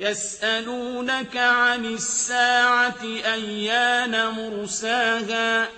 يَسْأَلُونَكَ عَنِ السَّاعَةِ أَيَّانَ مُرْسَاهَا